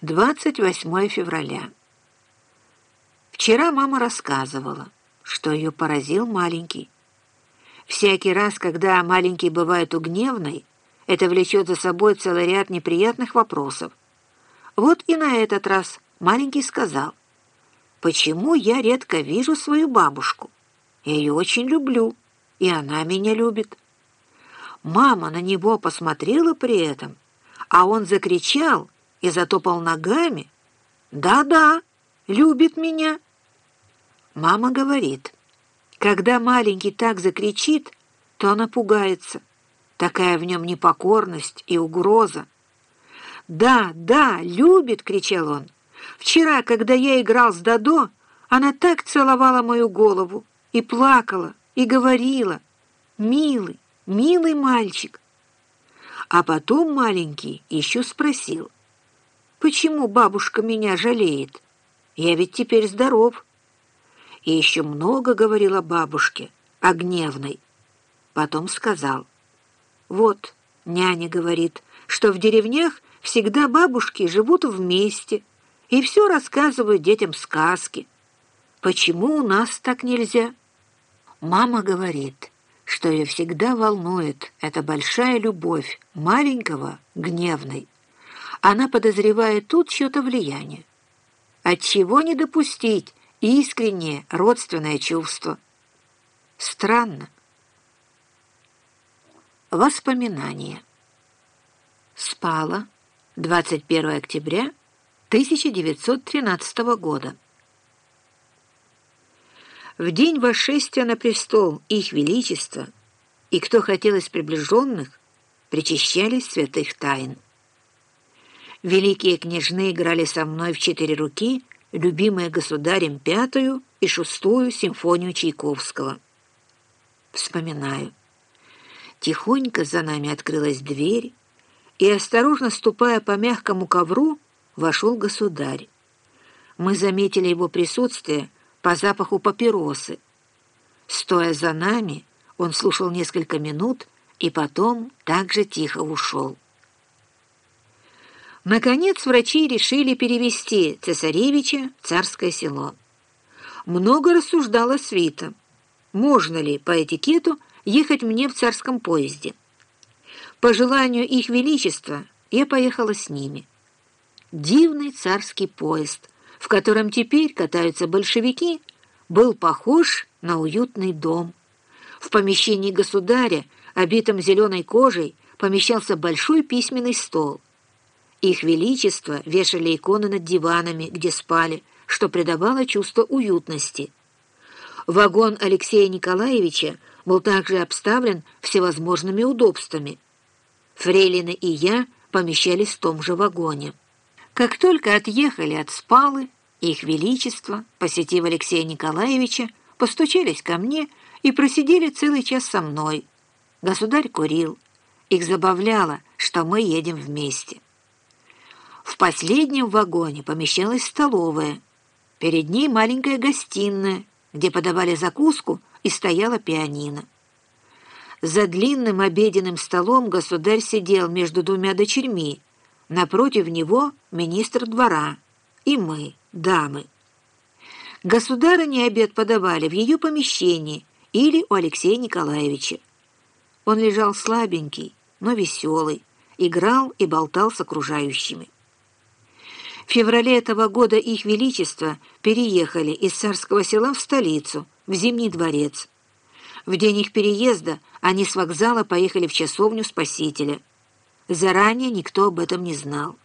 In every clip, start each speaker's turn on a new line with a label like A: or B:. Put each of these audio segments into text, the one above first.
A: 28 февраля. Вчера мама рассказывала, что ее поразил маленький. Всякий раз, когда маленький бывает угневный, это влечет за собой целый ряд неприятных вопросов. Вот и на этот раз маленький сказал, «Почему я редко вижу свою бабушку? Я ее очень люблю, и она меня любит». Мама на него посмотрела при этом, а он закричал и затопал ногами. «Да-да, любит меня». Мама говорит, когда маленький так закричит, то она пугается. Такая в нем непокорность и угроза. «Да, да, любит!» — кричал он. «Вчера, когда я играл с Дадо, она так целовала мою голову и плакала, и говорила, «Милый, милый мальчик». А потом маленький еще спросил, «Почему бабушка меня жалеет? Я ведь теперь здоров». И еще много говорил о бабушке, о гневной. Потом сказал, «Вот, няня говорит, что в деревнях всегда бабушки живут вместе и все рассказывают детям сказки. Почему у нас так нельзя?» Мама говорит, что ее всегда волнует эта большая любовь маленького гневной она подозревает тут чье-то влияние. Отчего не допустить искреннее родственное чувство? Странно. Воспоминания. Спала 21 октября 1913 года. В день восшествия на престол их величества и кто хотел из приближенных, причащались святых тайн. Великие княжны играли со мной в четыре руки, любимые государем пятую и шестую симфонию Чайковского. Вспоминаю. Тихонько за нами открылась дверь, и, осторожно ступая по мягкому ковру, вошел государь. Мы заметили его присутствие по запаху папиросы. Стоя за нами, он слушал несколько минут и потом также тихо ушел. Наконец врачи решили перевести цесаревича в царское село. Много рассуждала свита, можно ли по этикету ехать мне в царском поезде. По желанию их величества я поехала с ними. Дивный царский поезд, в котором теперь катаются большевики, был похож на уютный дом. В помещении государя, обитом зеленой кожей, помещался большой письменный стол — их Величество вешали иконы над диванами, где спали, что придавало чувство уютности. Вагон Алексея Николаевича был также обставлен всевозможными удобствами. Фрейлины и я помещались в том же вагоне. Как только отъехали от Спалы, их Величество, посетив Алексея Николаевича, постучались ко мне и просидели целый час со мной. Государь курил. Их забавляло, что мы едем вместе. В последнем вагоне помещалась столовая. Перед ней маленькая гостиная, где подавали закуску, и стояла пианино. За длинным обеденным столом государь сидел между двумя дочерьми. Напротив него министр двора и мы, дамы. Государыне обед подавали в ее помещении или у Алексея Николаевича. Он лежал слабенький, но веселый, играл и болтал с окружающими. В феврале этого года их величество переехали из царского села в столицу, в Зимний дворец. В день их переезда они с вокзала поехали в часовню Спасителя. Заранее никто об этом не знал.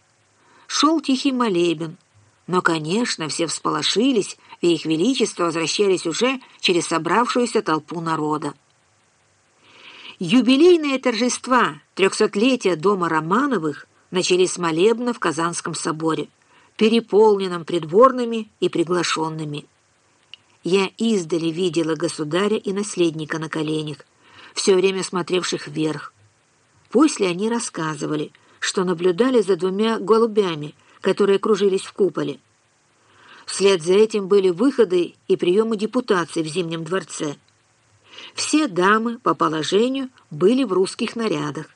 A: Шел тихий молебен, но, конечно, все всполошились, и их величество возвращались уже через собравшуюся толпу народа. Юбилейные торжества трехсотлетия дома Романовых начались с молебна в Казанском соборе переполненном придворными и приглашенными. Я издали видела государя и наследника на коленях, все время смотревших вверх. После они рассказывали, что наблюдали за двумя голубями, которые кружились в куполе. Вслед за этим были выходы и приемы депутаций в Зимнем дворце. Все дамы по положению были в русских нарядах.